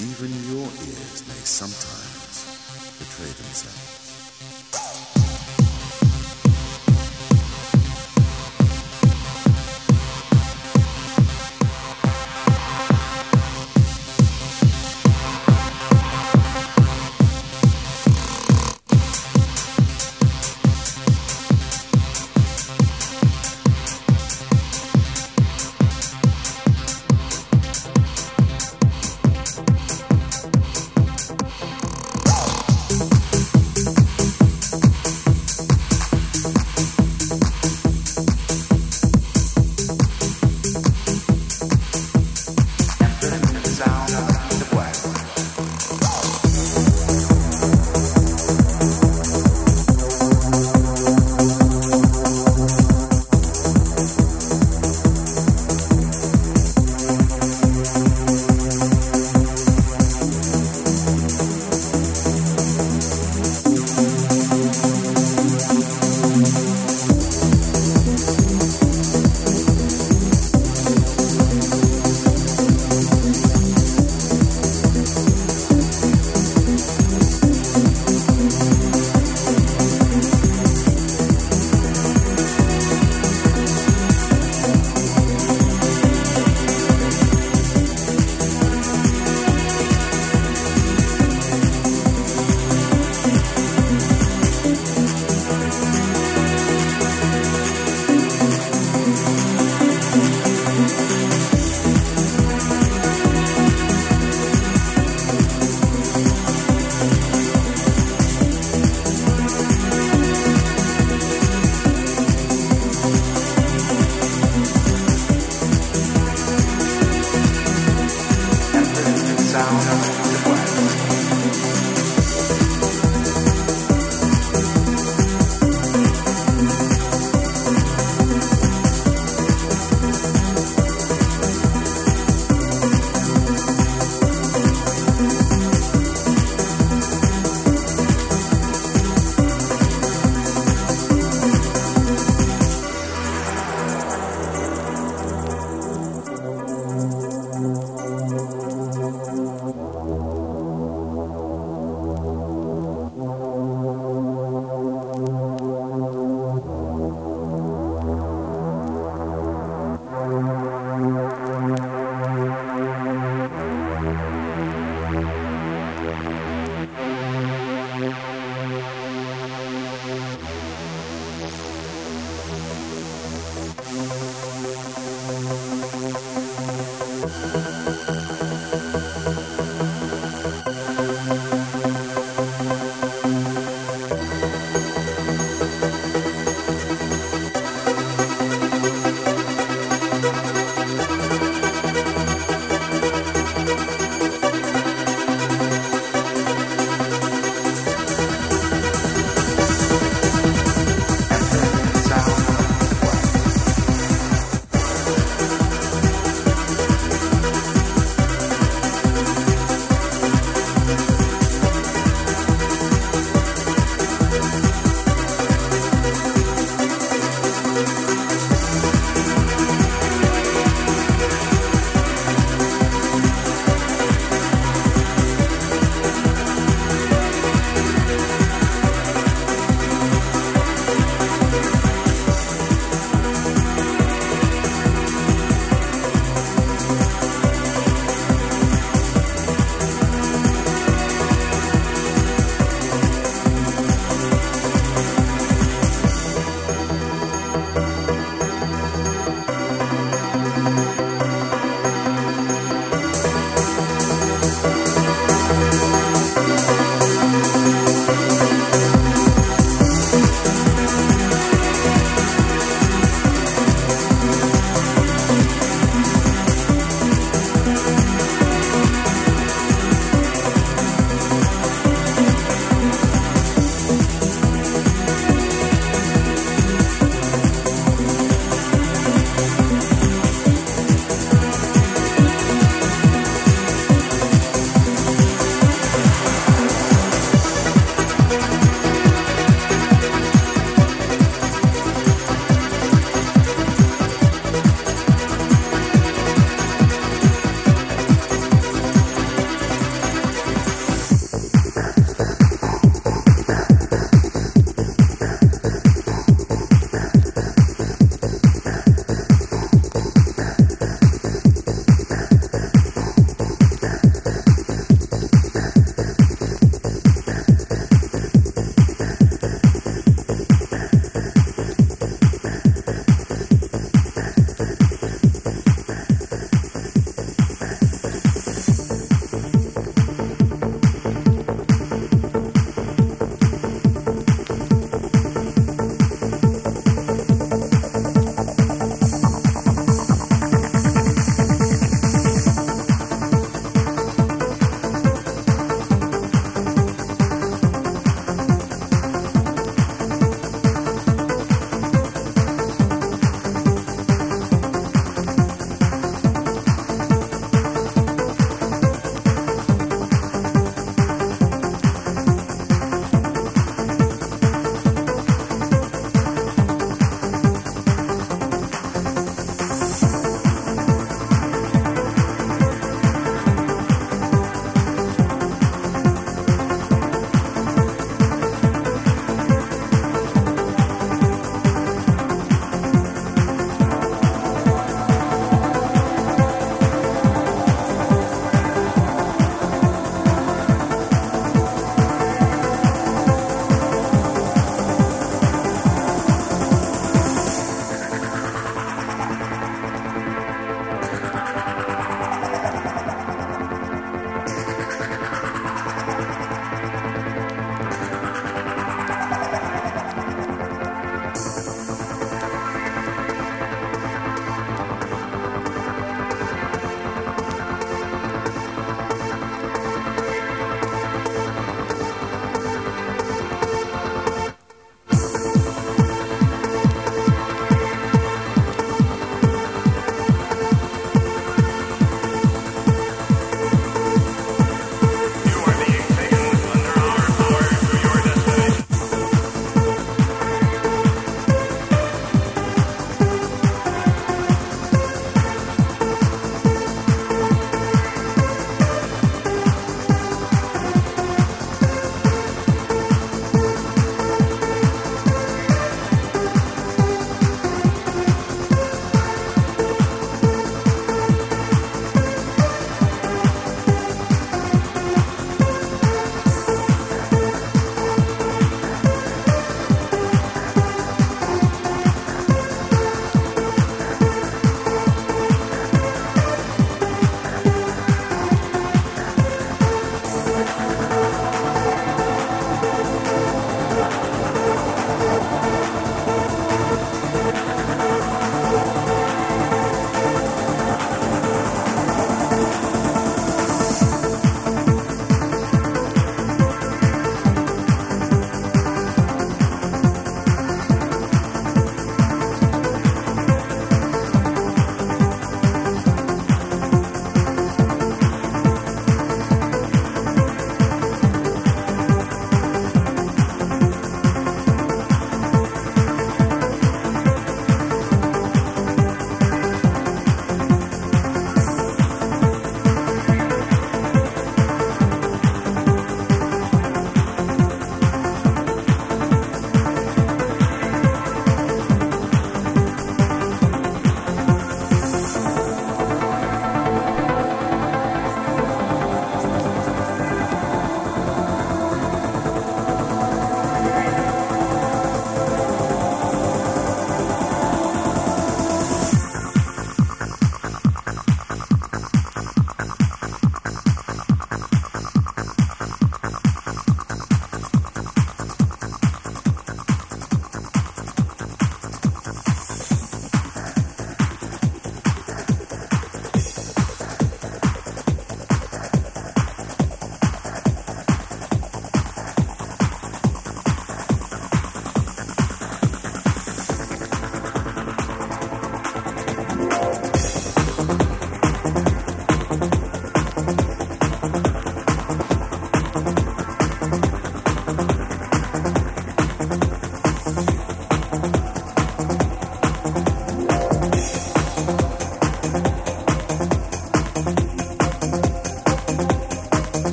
Even your ears may sometimes betray themselves.